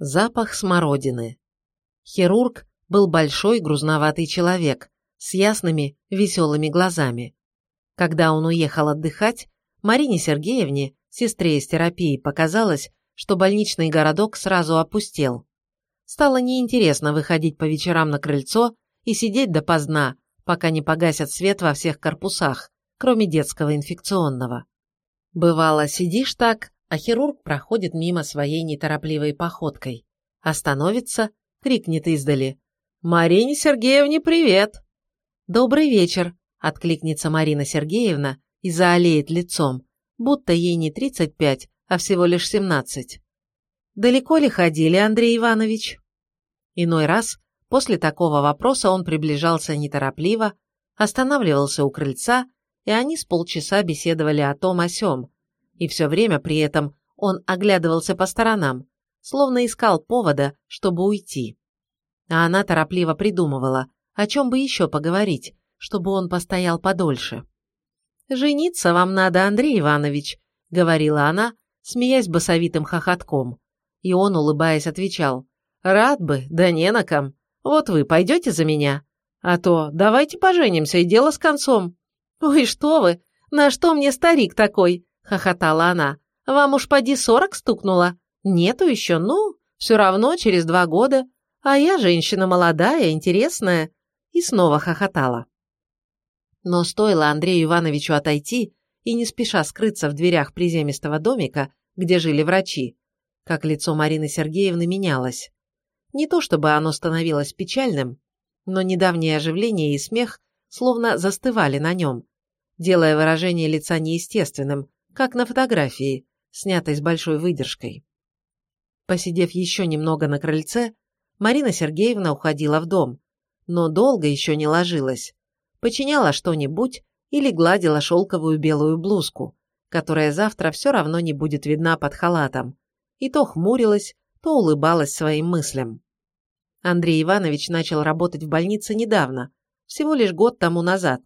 Запах смородины. Хирург был большой грузноватый человек с ясными, веселыми глазами. Когда он уехал отдыхать, Марине Сергеевне, сестре из терапии, показалось, что больничный городок сразу опустел. Стало неинтересно выходить по вечерам на крыльцо и сидеть допоздна, пока не погасят свет во всех корпусах, кроме детского инфекционного. Бывало, сидишь так, а хирург проходит мимо своей неторопливой походкой. Остановится, крикнет издали. «Марине Сергеевне привет!» «Добрый вечер!» – откликнется Марина Сергеевна и заолеет лицом, будто ей не 35, а всего лишь 17. «Далеко ли ходили, Андрей Иванович?» Иной раз после такого вопроса он приближался неторопливо, останавливался у крыльца, и они с полчаса беседовали о том о сём, и все время при этом он оглядывался по сторонам, словно искал повода, чтобы уйти. А она торопливо придумывала, о чем бы еще поговорить, чтобы он постоял подольше. «Жениться вам надо, Андрей Иванович», — говорила она, смеясь басовитым хохотком. И он, улыбаясь, отвечал, «Рад бы, да не на ком. Вот вы пойдете за меня? А то давайте поженимся, и дело с концом». «Ой, что вы! На что мне старик такой?» Хохотала она. «Вам уж поди сорок стукнуло? Нету еще, ну, все равно через два года. А я женщина молодая, интересная». И снова хохотала. Но стоило Андрею Ивановичу отойти и не спеша скрыться в дверях приземистого домика, где жили врачи, как лицо Марины Сергеевны менялось. Не то чтобы оно становилось печальным, но недавнее оживление и смех словно застывали на нем, делая выражение лица неестественным, как на фотографии, снятой с большой выдержкой. Посидев еще немного на крыльце, Марина Сергеевна уходила в дом, но долго еще не ложилась. Починяла что-нибудь или гладила шелковую белую блузку, которая завтра все равно не будет видна под халатом, и то хмурилась, то улыбалась своим мыслям. Андрей Иванович начал работать в больнице недавно, всего лишь год тому назад.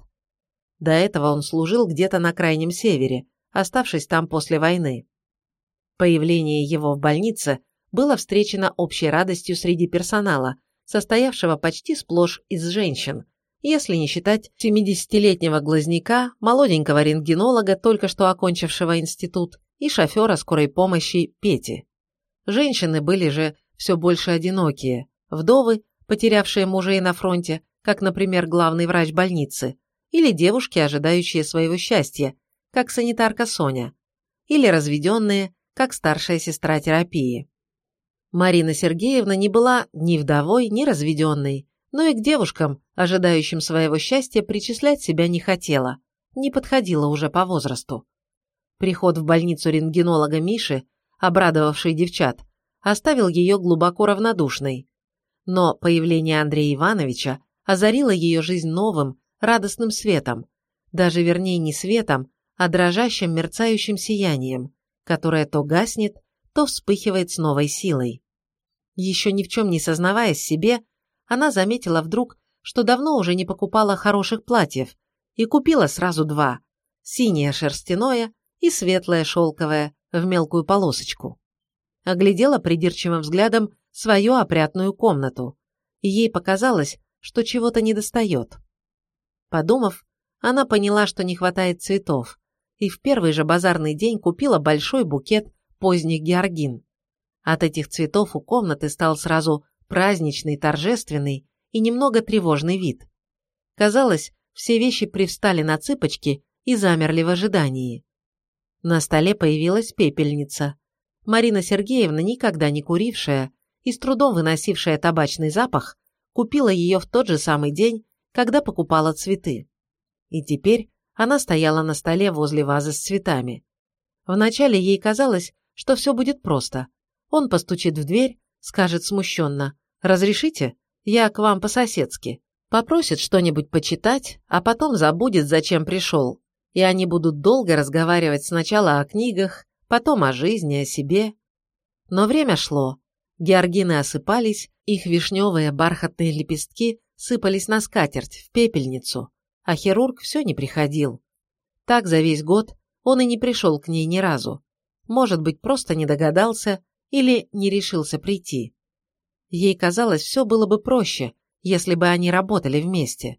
До этого он служил где-то на крайнем севере, оставшись там после войны. Появление его в больнице было встречено общей радостью среди персонала, состоявшего почти сплошь из женщин, если не считать 70-летнего глазняка, молоденького рентгенолога, только что окончившего институт, и шофера скорой помощи Пети. Женщины были же все больше одинокие, вдовы, потерявшие мужей на фронте, как, например, главный врач больницы, или девушки, ожидающие своего счастья, как санитарка Соня, или разведенные, как старшая сестра терапии. Марина Сергеевна не была ни вдовой, ни разведенной, но и к девушкам, ожидающим своего счастья, причислять себя не хотела, не подходила уже по возрасту. Приход в больницу рентгенолога Миши, обрадовавший девчат, оставил ее глубоко равнодушной. Но появление Андрея Ивановича озарило ее жизнь новым, радостным светом, даже вернее не светом, а дрожащим мерцающим сиянием, которое то гаснет, то вспыхивает с новой силой. Еще ни в чем не сознаваясь себе, она заметила вдруг, что давно уже не покупала хороших платьев, и купила сразу два – синее шерстяное и светлое шелковое в мелкую полосочку. Оглядела придирчивым взглядом свою опрятную комнату, и ей показалось, что чего-то недостает. Подумав, она поняла, что не хватает цветов, и в первый же базарный день купила большой букет поздних георгин. От этих цветов у комнаты стал сразу праздничный, торжественный и немного тревожный вид. Казалось, все вещи привстали на цыпочки и замерли в ожидании. На столе появилась пепельница. Марина Сергеевна, никогда не курившая и с трудом выносившая табачный запах, купила ее в тот же самый день, когда покупала цветы. И теперь она стояла на столе возле вазы с цветами. Вначале ей казалось, что все будет просто. Он постучит в дверь, скажет смущенно «Разрешите? Я к вам по-соседски». Попросит что-нибудь почитать, а потом забудет, зачем пришел. И они будут долго разговаривать сначала о книгах, потом о жизни, о себе. Но время шло. Георгины осыпались, их вишневые бархатные лепестки сыпались на скатерть, в пепельницу а хирург все не приходил. Так за весь год он и не пришел к ней ни разу. Может быть, просто не догадался или не решился прийти. Ей казалось, все было бы проще, если бы они работали вместе.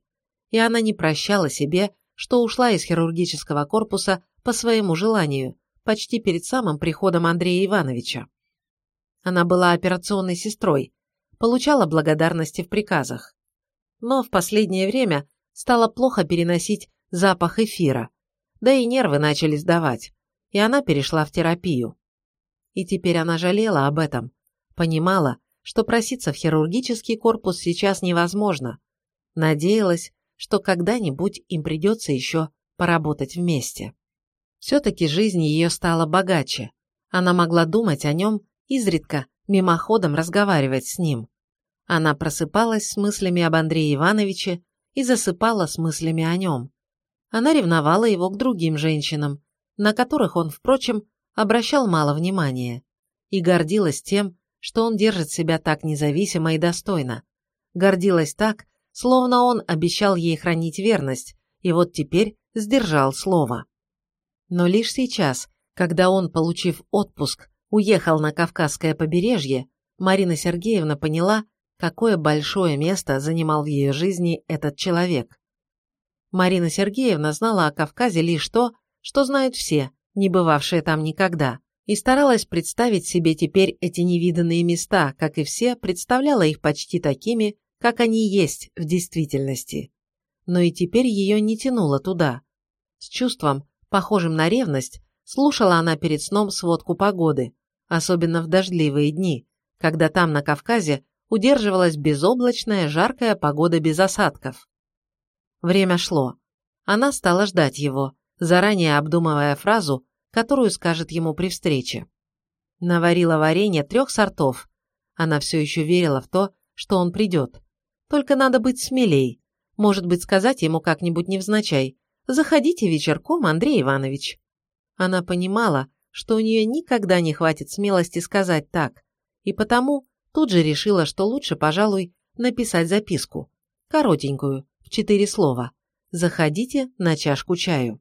И она не прощала себе, что ушла из хирургического корпуса по своему желанию, почти перед самым приходом Андрея Ивановича. Она была операционной сестрой, получала благодарности в приказах. Но в последнее время стала плохо переносить запах эфира, да и нервы начали сдавать, и она перешла в терапию. И теперь она жалела об этом, понимала, что проситься в хирургический корпус сейчас невозможно. Надеялась, что когда-нибудь им придется еще поработать вместе. Все-таки жизнь ее стала богаче. Она могла думать о нем, изредка, мимоходом разговаривать с ним. Она просыпалась с мыслями об Андрее Ивановиче и засыпала с мыслями о нем. Она ревновала его к другим женщинам, на которых он, впрочем, обращал мало внимания, и гордилась тем, что он держит себя так независимо и достойно. Гордилась так, словно он обещал ей хранить верность, и вот теперь сдержал слово. Но лишь сейчас, когда он, получив отпуск, уехал на Кавказское побережье, Марина Сергеевна поняла, какое большое место занимал в ее жизни этот человек. Марина Сергеевна знала о Кавказе лишь то, что знают все, не бывавшие там никогда и старалась представить себе теперь эти невиданные места, как и все, представляла их почти такими, как они есть в действительности. Но и теперь ее не тянуло туда. С чувством, похожим на ревность, слушала она перед сном сводку погоды, особенно в дождливые дни, когда там, на Кавказе, удерживалась безоблачная, жаркая погода без осадков. Время шло. Она стала ждать его, заранее обдумывая фразу, которую скажет ему при встрече. Наварила варенье трех сортов. Она все еще верила в то, что он придет. Только надо быть смелей. Может быть, сказать ему как-нибудь невзначай. «Заходите вечерком, Андрей Иванович». Она понимала, что у нее никогда не хватит смелости сказать так, и потому тут же решила, что лучше, пожалуй, написать записку. Коротенькую, в четыре слова. «Заходите на чашку чаю».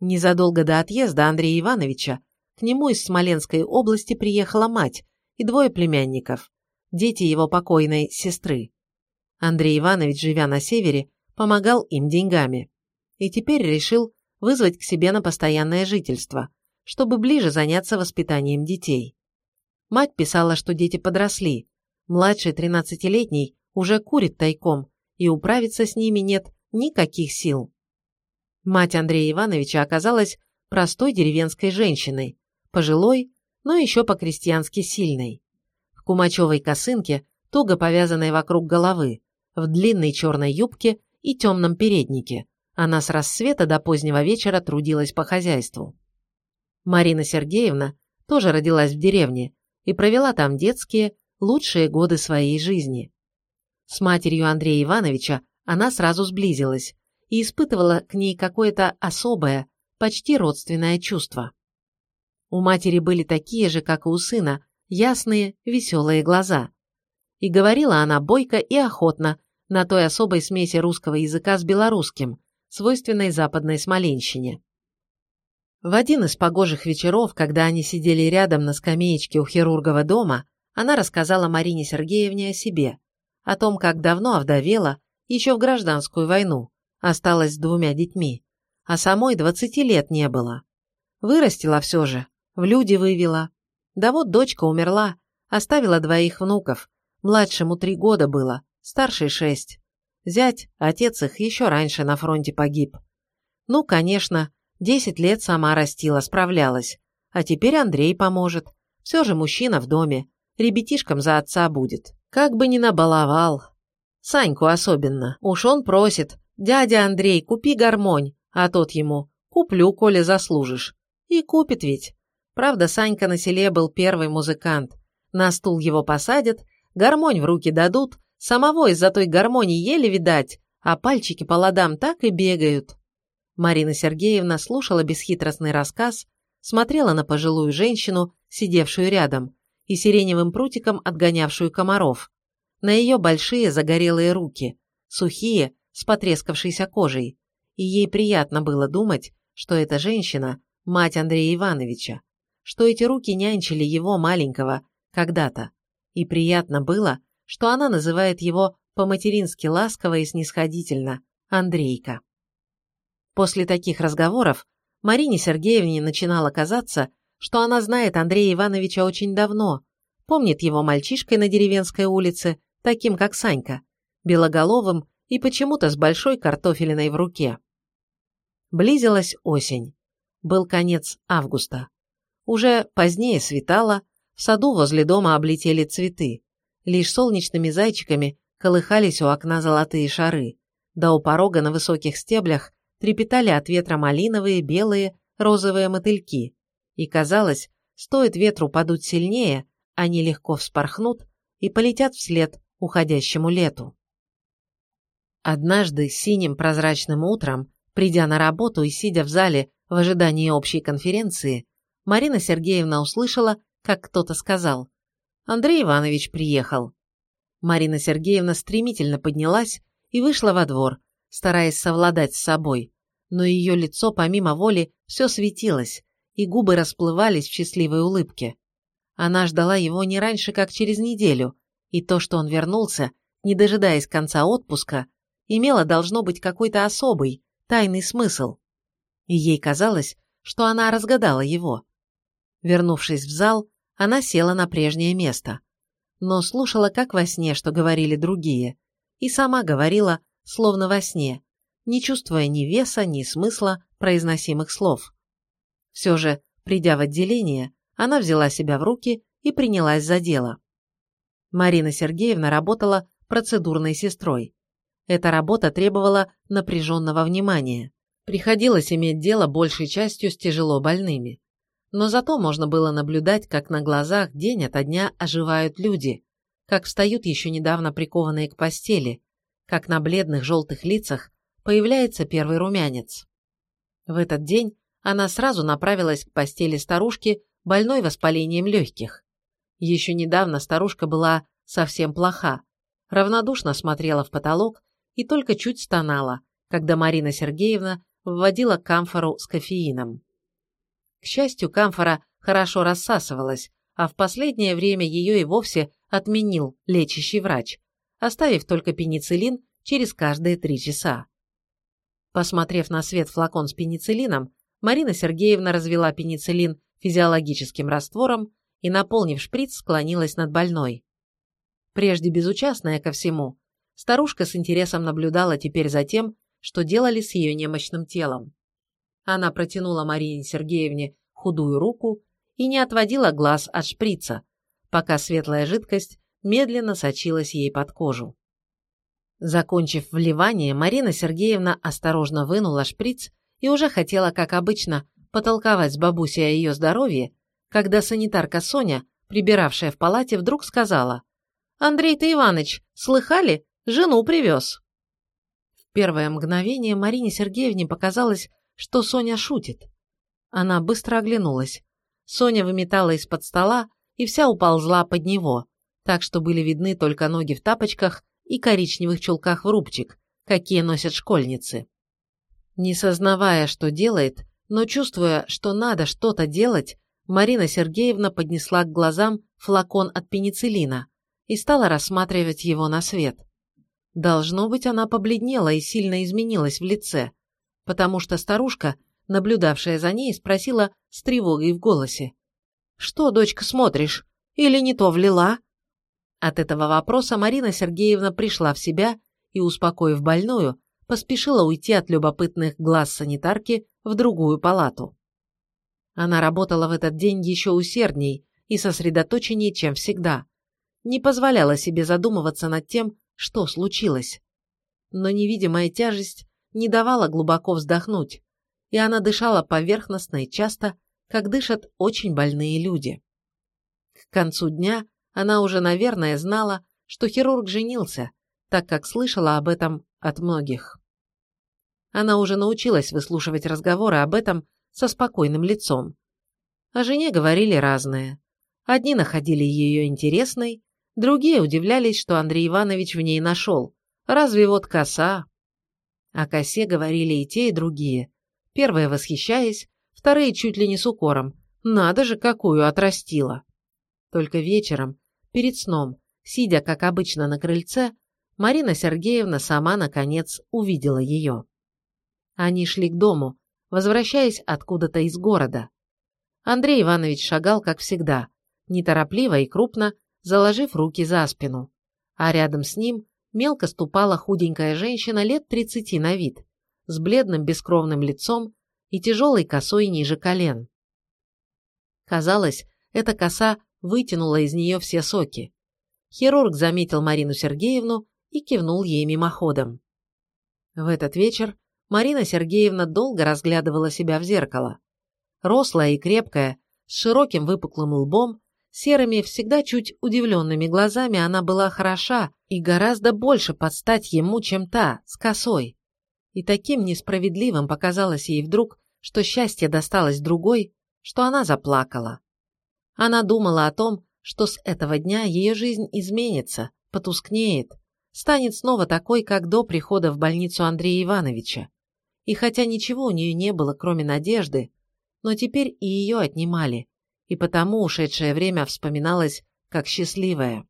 Незадолго до отъезда Андрея Ивановича к нему из Смоленской области приехала мать и двое племянников, дети его покойной сестры. Андрей Иванович, живя на севере, помогал им деньгами. И теперь решил вызвать к себе на постоянное жительство, чтобы ближе заняться воспитанием детей. Мать писала, что дети подросли. Младший, тринадцатилетний, уже курит тайком, и управиться с ними нет никаких сил. Мать Андрея Ивановича оказалась простой деревенской женщиной, пожилой, но еще по-крестьянски сильной. В кумачевой косынке, туго повязанной вокруг головы, в длинной черной юбке и темном переднике. Она с рассвета до позднего вечера трудилась по хозяйству. Марина Сергеевна тоже родилась в деревне и провела там детские, лучшие годы своей жизни. С матерью Андрея Ивановича она сразу сблизилась, и испытывала к ней какое-то особое, почти родственное чувство. У матери были такие же, как и у сына, ясные, веселые глаза. И говорила она бойко и охотно, на той особой смеси русского языка с белорусским, свойственной западной Смоленщине. В один из погожих вечеров, когда они сидели рядом на скамеечке у хирургова дома, она рассказала Марине Сергеевне о себе, о том, как давно овдовела, еще в гражданскую войну, осталась с двумя детьми, а самой двадцати лет не было. Вырастила все же, в люди вывела. Да вот дочка умерла, оставила двоих внуков, младшему три года было, старший шесть. Зять, отец их, еще раньше на фронте погиб. Ну, конечно, десять лет сама растила, справлялась. А теперь Андрей поможет. Все же мужчина в доме. Ребятишкам за отца будет. Как бы ни набаловал. Саньку особенно. Уж он просит. «Дядя Андрей, купи гармонь», а тот ему «Куплю, коли заслужишь». И купит ведь. Правда, Санька на селе был первый музыкант. На стул его посадят, гармонь в руки дадут, самого из-за той гармонии еле видать, а пальчики по ладам так и бегают. Марина Сергеевна слушала бесхитростный рассказ, смотрела на пожилую женщину, сидевшую рядом, и сиреневым прутиком отгонявшую комаров. На ее большие загорелые руки, сухие, с потрескавшейся кожей, и ей приятно было думать, что эта женщина – мать Андрея Ивановича, что эти руки нянчили его маленького, когда-то. И приятно было, что она называет его по-матерински ласково и снисходительно Андрейка. После таких разговоров Марине Сергеевне начинало казаться, что она знает Андрея Ивановича очень давно, помнит его мальчишкой на деревенской улице, таким как Санька, белоголовым и почему-то с большой картофелиной в руке. Близилась осень. Был конец августа. Уже позднее светало, в саду возле дома облетели цветы. Лишь солнечными зайчиками колыхались у окна золотые шары, да у порога на высоких стеблях трепетали от ветра малиновые, белые, розовые мотыльки. И казалось, стоит ветру подуть сильнее, они легко вспорхнут и полетят вслед уходящему лету. Однажды синим прозрачным утром, придя на работу и сидя в зале в ожидании общей конференции, Марина Сергеевна услышала, как кто-то сказал «Андрей Иванович приехал». Марина Сергеевна стремительно поднялась и вышла во двор, стараясь совладать с собой, но ее лицо помимо воли все светилось, и губы расплывались в счастливой улыбке. Она ждала его не раньше, как через неделю, и то, что он вернулся, не дожидаясь конца отпуска, имело должно быть какой-то особый, тайный смысл. И ей казалось, что она разгадала его. Вернувшись в зал, она села на прежнее место, но слушала как во сне, что говорили другие, и сама говорила, словно во сне, не чувствуя ни веса, ни смысла произносимых слов. Все же, придя в отделение, она взяла себя в руки и принялась за дело. Марина Сергеевна работала процедурной сестрой. Эта работа требовала напряженного внимания. Приходилось иметь дело большей частью с тяжело больными. Но зато можно было наблюдать, как на глазах день ото дня оживают люди, как встают еще недавно прикованные к постели, как на бледных желтых лицах появляется первый румянец. В этот день она сразу направилась к постели старушки, больной воспалением легких. Еще недавно старушка была совсем плоха, равнодушно смотрела в потолок и только чуть стонала, когда Марина Сергеевна вводила камфору с кофеином. К счастью, камфора хорошо рассасывалась, а в последнее время ее и вовсе отменил лечащий врач, оставив только пенициллин через каждые три часа. Посмотрев на свет флакон с пенициллином, Марина Сергеевна развела пенициллин физиологическим раствором и, наполнив шприц, склонилась над больной. Прежде безучастная ко всему, старушка с интересом наблюдала теперь за тем, что делали с ее немощным телом. Она протянула Марине Сергеевне худую руку и не отводила глаз от шприца, пока светлая жидкость медленно сочилась ей под кожу. Закончив вливание, Марина Сергеевна осторожно вынула шприц и уже хотела, как обычно, потолковать с бабусей о ее здоровье, когда санитарка Соня, прибиравшая в палате, вдруг сказала «Андрей-то Иваныч, слыхали? Жену привез». В первое мгновение Марине Сергеевне показалось, что Соня шутит. Она быстро оглянулась. Соня выметала из-под стола и вся уползла под него, так что были видны только ноги в тапочках и коричневых чулках в рубчик, какие носят школьницы. Не сознавая, что делает, но чувствуя, что надо что-то делать, Марина Сергеевна поднесла к глазам флакон от пенициллина и стала рассматривать его на свет. Должно быть, она побледнела и сильно изменилась в лице, потому что старушка, наблюдавшая за ней, спросила с тревогой в голосе. «Что, дочка, смотришь? Или не то влила?» От этого вопроса Марина Сергеевна пришла в себя и, успокоив больную, поспешила уйти от любопытных глаз санитарки в другую палату. Она работала в этот день еще усердней и сосредоточенней, чем всегда. Не позволяла себе задумываться над тем, что случилось. Но невидимая тяжесть не давала глубоко вздохнуть, и она дышала поверхностно и часто, как дышат очень больные люди. К концу дня она уже, наверное, знала, что хирург женился, так как слышала об этом от многих. Она уже научилась выслушивать разговоры об этом со спокойным лицом. О жене говорили разное. Одни находили ее интересной, другие удивлялись, что Андрей Иванович в ней нашел. Разве вот коса? О косе говорили и те, и другие. Первые восхищаясь, вторые чуть ли не с укором. Надо же, какую отрастила. Только вечером, перед сном, сидя, как обычно, на крыльце, Марина Сергеевна сама, наконец, увидела ее. Они шли к дому, возвращаясь откуда-то из города. Андрей Иванович шагал, как всегда, неторопливо и крупно, заложив руки за спину. А рядом с ним мелко ступала худенькая женщина лет тридцати на вид, с бледным бескровным лицом и тяжелой косой ниже колен. Казалось, эта коса вытянула из нее все соки. Хирург заметил Марину Сергеевну и кивнул ей мимоходом. В этот вечер Марина Сергеевна долго разглядывала себя в зеркало. Рослая и крепкая, с широким выпуклым лбом, серыми, всегда чуть удивленными глазами она была хороша и гораздо больше под стать ему, чем та, с косой. И таким несправедливым показалось ей вдруг, что счастье досталось другой, что она заплакала. Она думала о том, что с этого дня ее жизнь изменится, потускнеет, станет снова такой, как до прихода в больницу Андрея Ивановича. И хотя ничего у нее не было, кроме надежды, но теперь и ее отнимали, и потому ушедшее время вспоминалось как счастливое.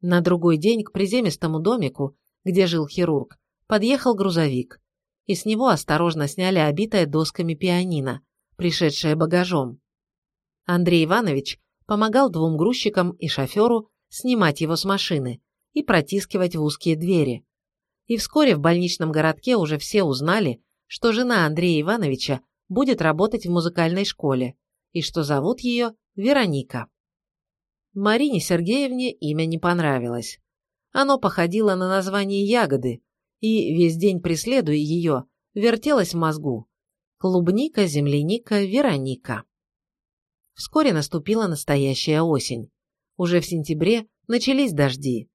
На другой день к приземистому домику, где жил хирург, подъехал грузовик, и с него осторожно сняли обитое досками пианино, пришедшее багажом. Андрей Иванович помогал двум грузчикам и шоферу снимать его с машины и протискивать в узкие двери. И вскоре в больничном городке уже все узнали, что жена Андрея Ивановича будет работать в музыкальной школе и что зовут ее Вероника. Марине Сергеевне имя не понравилось. Оно походило на название ягоды, и, весь день преследуя ее, вертелась в мозгу. Клубника, земляника, Вероника. Вскоре наступила настоящая осень. Уже в сентябре начались дожди.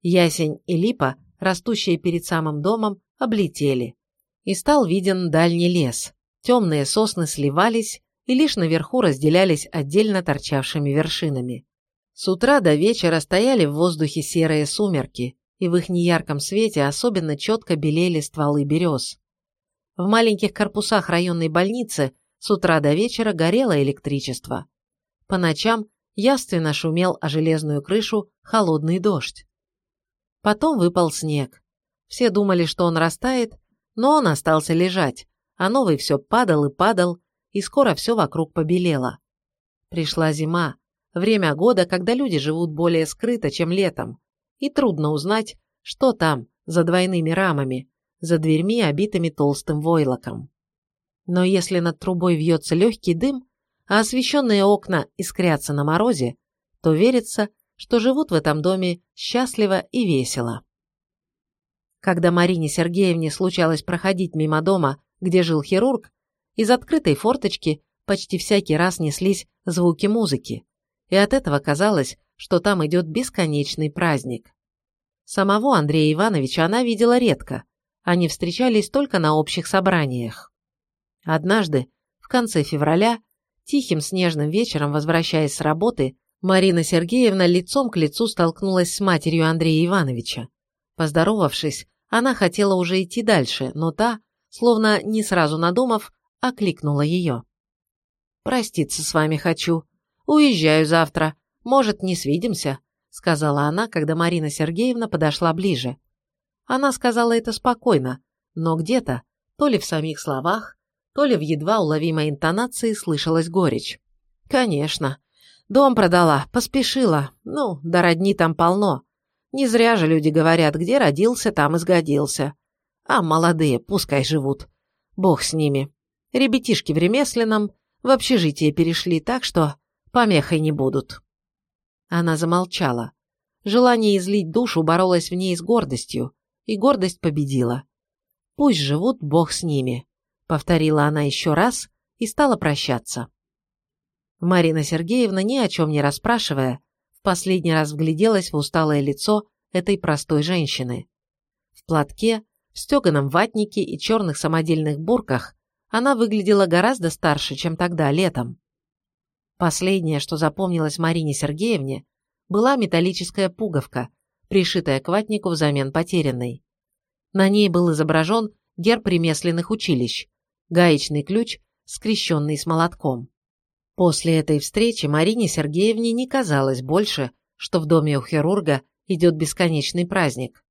Ясень и липа, растущие перед самым домом, облетели. И стал виден дальний лес. Темные сосны сливались и лишь наверху разделялись отдельно торчавшими вершинами. С утра до вечера стояли в воздухе серые сумерки, и в их неярком свете особенно четко белели стволы берез. В маленьких корпусах районной больницы с утра до вечера горело электричество. По ночам явственно шумел о железную крышу холодный дождь. Потом выпал снег. Все думали, что он растает, но он остался лежать, а новый все падал и падал, и скоро все вокруг побелело. Пришла зима, время года, когда люди живут более скрыто, чем летом, и трудно узнать, что там, за двойными рамами, за дверьми, обитыми толстым войлоком. Но если над трубой вьется легкий дым, а освещенные окна искрятся на морозе, то верится, что живут в этом доме счастливо и весело. Когда Марине Сергеевне случалось проходить мимо дома, где жил хирург, из открытой форточки почти всякий раз неслись звуки музыки, и от этого казалось, что там идет бесконечный праздник. Самого Андрея Ивановича она видела редко, они встречались только на общих собраниях. Однажды, в конце февраля, тихим снежным вечером, возвращаясь с работы, Марина Сергеевна лицом к лицу столкнулась с матерью Андрея Ивановича. Поздоровавшись, она хотела уже идти дальше, но та, словно не сразу надумав, окликнула ее. «Проститься с вами хочу. Уезжаю завтра. «Может, не свидимся?» — сказала она, когда Марина Сергеевна подошла ближе. Она сказала это спокойно, но где-то, то ли в самих словах, то ли в едва уловимой интонации слышалась горечь. «Конечно. Дом продала, поспешила. Ну, да родни там полно. Не зря же люди говорят, где родился, там и сгодился. А молодые пускай живут. Бог с ними. Ребятишки в ремесленном в общежитие перешли так, что помехой не будут». Она замолчала. Желание излить душу боролось в ней с гордостью, и гордость победила. «Пусть живут, Бог с ними», — повторила она еще раз и стала прощаться. Марина Сергеевна, ни о чем не расспрашивая, в последний раз вгляделась в усталое лицо этой простой женщины. В платке, в стеганом ватнике и черных самодельных бурках она выглядела гораздо старше, чем тогда, летом. Последнее, что запомнилось Марине Сергеевне, была металлическая пуговка, пришитая к ватнику взамен потерянной. На ней был изображен герб ремесленных училищ, гаечный ключ, скрещенный с молотком. После этой встречи Марине Сергеевне не казалось больше, что в доме у хирурга идет бесконечный праздник.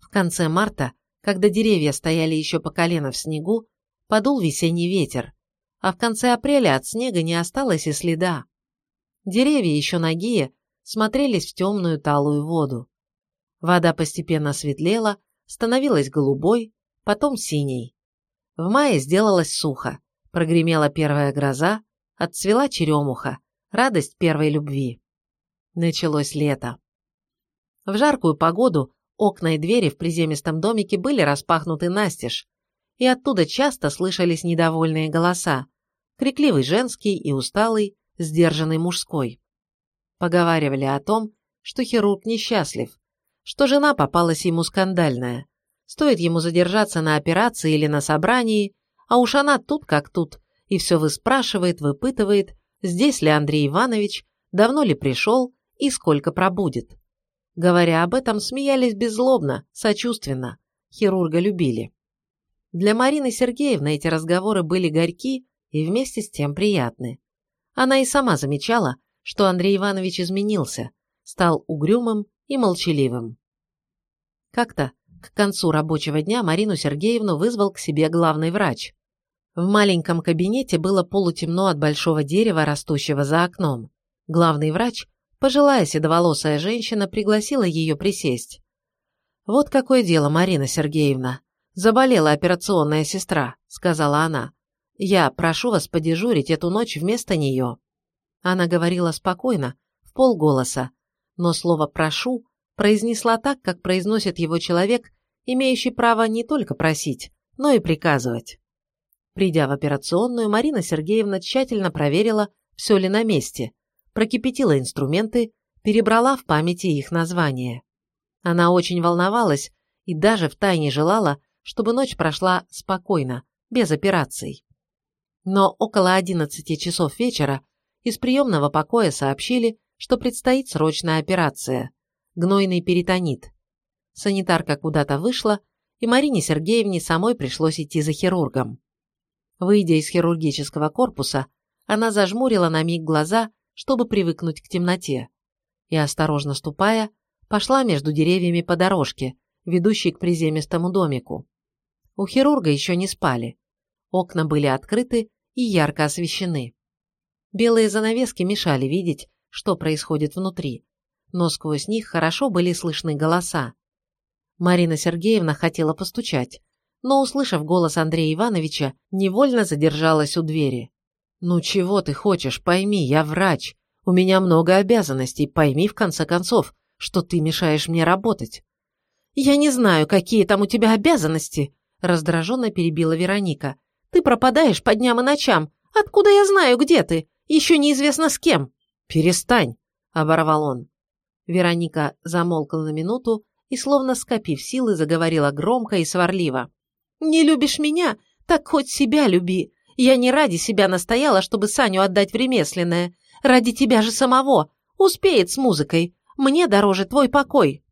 В конце марта, когда деревья стояли еще по колено в снегу, подул весенний ветер, а в конце апреля от снега не осталось и следа. Деревья, еще нагие, смотрелись в темную талую воду. Вода постепенно светлела, становилась голубой, потом синей. В мае сделалось сухо, прогремела первая гроза, отцвела черемуха, радость первой любви. Началось лето. В жаркую погоду окна и двери в приземистом домике были распахнуты настежь, и оттуда часто слышались недовольные голоса, крикливый женский и усталый, сдержанный мужской. Поговаривали о том, что хирург несчастлив, что жена попалась ему скандальная. Стоит ему задержаться на операции или на собрании, а уж она тут как тут, и все выспрашивает, выпытывает, здесь ли Андрей Иванович, давно ли пришел и сколько пробудет. Говоря об этом, смеялись беззлобно, сочувственно, хирурга любили. Для Марины Сергеевны эти разговоры были горьки и вместе с тем приятны. Она и сама замечала, что Андрей Иванович изменился, стал угрюмым и молчаливым. Как-то к концу рабочего дня Марину Сергеевну вызвал к себе главный врач. В маленьком кабинете было полутемно от большого дерева, растущего за окном. Главный врач, пожилая седоволосая женщина, пригласила ее присесть. «Вот какое дело, Марина Сергеевна. Заболела операционная сестра», — сказала она. Я прошу вас подежурить эту ночь вместо нее». Она говорила спокойно, в полголоса, но слово «прошу» произнесла так, как произносит его человек, имеющий право не только просить, но и приказывать. Придя в операционную, Марина Сергеевна тщательно проверила, все ли на месте, прокипятила инструменты, перебрала в памяти их названия. Она очень волновалась и даже втайне желала, чтобы ночь прошла спокойно, без операций. Но около 11 часов вечера из приемного покоя сообщили, что предстоит срочная операция – гнойный перитонит. Санитарка куда-то вышла, и Марине Сергеевне самой пришлось идти за хирургом. Выйдя из хирургического корпуса, она зажмурила на миг глаза, чтобы привыкнуть к темноте, и, осторожно ступая, пошла между деревьями по дорожке, ведущей к приземистому домику. У хирурга еще не спали. Окна были открыты и ярко освещены. Белые занавески мешали видеть, что происходит внутри, но сквозь них хорошо были слышны голоса. Марина Сергеевна хотела постучать, но, услышав голос Андрея Ивановича, невольно задержалась у двери. «Ну чего ты хочешь, пойми, я врач. У меня много обязанностей, пойми в конце концов, что ты мешаешь мне работать». «Я не знаю, какие там у тебя обязанности», раздраженно перебила Вероника. Ты пропадаешь по дням и ночам. Откуда я знаю, где ты? Еще неизвестно с кем». «Перестань», — оборвал он. Вероника замолкла на минуту и, словно скопив силы, заговорила громко и сварливо. «Не любишь меня? Так хоть себя люби. Я не ради себя настояла, чтобы Саню отдать в ремесленное. Ради тебя же самого. Успеет с музыкой. Мне дороже твой покой».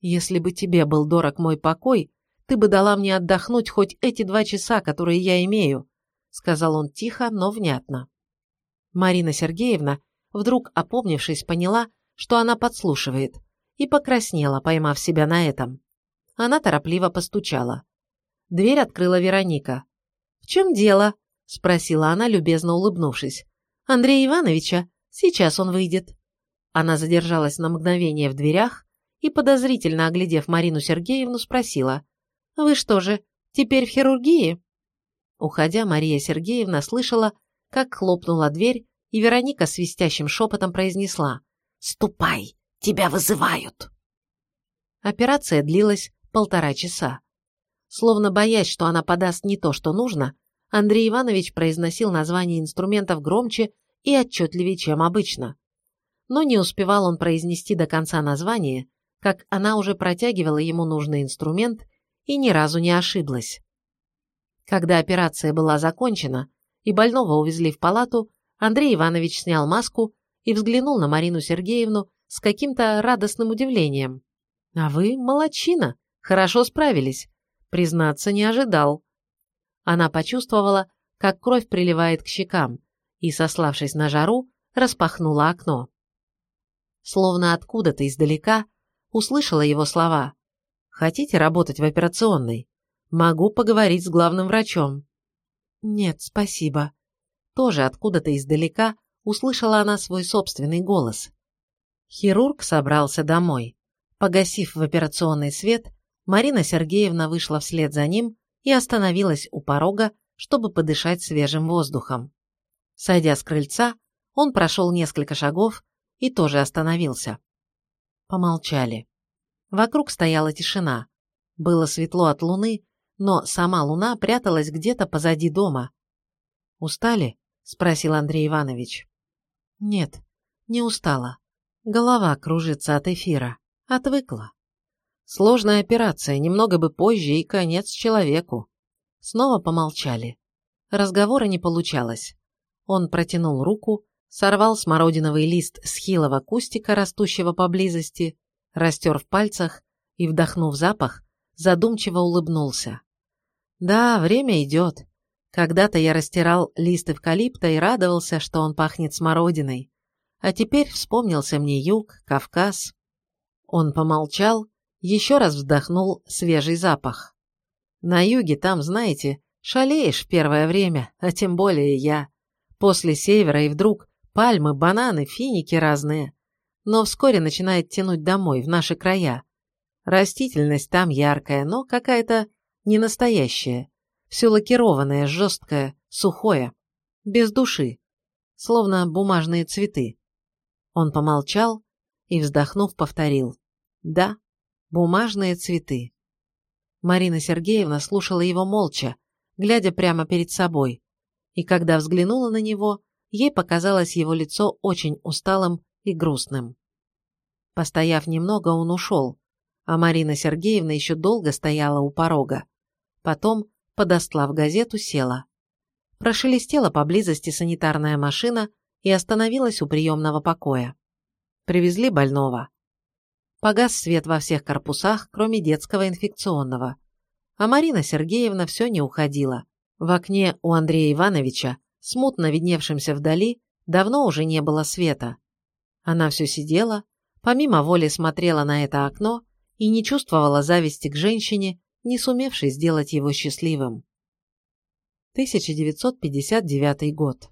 «Если бы тебе был дорог мой покой, ты бы дала мне отдохнуть хоть эти два часа, которые я имею», сказал он тихо, но внятно. Марина Сергеевна, вдруг опомнившись, поняла, что она подслушивает, и покраснела, поймав себя на этом. Она торопливо постучала. Дверь открыла Вероника. «В чем дело?» – спросила она, любезно улыбнувшись. «Андрея Ивановича? Сейчас он выйдет». Она задержалась на мгновение в дверях и, подозрительно оглядев Марину Сергеевну, спросила – «Вы что же, теперь в хирургии?» Уходя, Мария Сергеевна слышала, как хлопнула дверь, и Вероника свистящим шепотом произнесла «Ступай, тебя вызывают!» Операция длилась полтора часа. Словно боясь, что она подаст не то, что нужно, Андрей Иванович произносил названия инструментов громче и отчетливее, чем обычно. Но не успевал он произнести до конца название, как она уже протягивала ему нужный инструмент и ни разу не ошиблась. Когда операция была закончена и больного увезли в палату, Андрей Иванович снял маску и взглянул на Марину Сергеевну с каким-то радостным удивлением. «А вы молодчина, хорошо справились. Признаться, не ожидал». Она почувствовала, как кровь приливает к щекам, и, сославшись на жару, распахнула окно. Словно откуда-то издалека услышала его слова. «Хотите работать в операционной? Могу поговорить с главным врачом». «Нет, спасибо». Тоже откуда-то издалека услышала она свой собственный голос. Хирург собрался домой. Погасив в операционный свет, Марина Сергеевна вышла вслед за ним и остановилась у порога, чтобы подышать свежим воздухом. Сойдя с крыльца, он прошел несколько шагов и тоже остановился. Помолчали. Вокруг стояла тишина. Было светло от луны, но сама луна пряталась где-то позади дома. «Устали?» – спросил Андрей Иванович. «Нет, не устала. Голова кружится от эфира. Отвыкла. Сложная операция, немного бы позже и конец человеку». Снова помолчали. Разговора не получалось. Он протянул руку, сорвал смородиновый лист с хилого кустика, растущего поблизости, растер в пальцах и, вдохнув запах, задумчиво улыбнулся. «Да, время идет. Когда-то я растирал лист эвкалипта и радовался, что он пахнет смородиной. А теперь вспомнился мне юг, Кавказ». Он помолчал, еще раз вздохнул свежий запах. «На юге там, знаете, шалеешь первое время, а тем более я. После севера и вдруг пальмы, бананы, финики разные. Но вскоре начинает тянуть домой, в наши края. Растительность там яркая, но какая-то ненастоящая. Все лакированное, жесткое, сухое. Без души. Словно бумажные цветы. Он помолчал и, вздохнув, повторил. Да, бумажные цветы. Марина Сергеевна слушала его молча, глядя прямо перед собой, и когда взглянула на него, ей показалось его лицо очень усталым и грустным. Постояв немного, он ушел, а Марина Сергеевна еще долго стояла у порога. Потом, подостлав газету, села. Прошелестела поблизости санитарная машина и остановилась у приемного покоя. Привезли больного. Погас свет во всех корпусах, кроме детского инфекционного. А Марина Сергеевна все не уходила. В окне у Андрея Ивановича, смутно видневшемся вдали, давно уже не было света. Она все сидела, помимо воли смотрела на это окно и не чувствовала зависти к женщине, не сумевшей сделать его счастливым. 1959 год.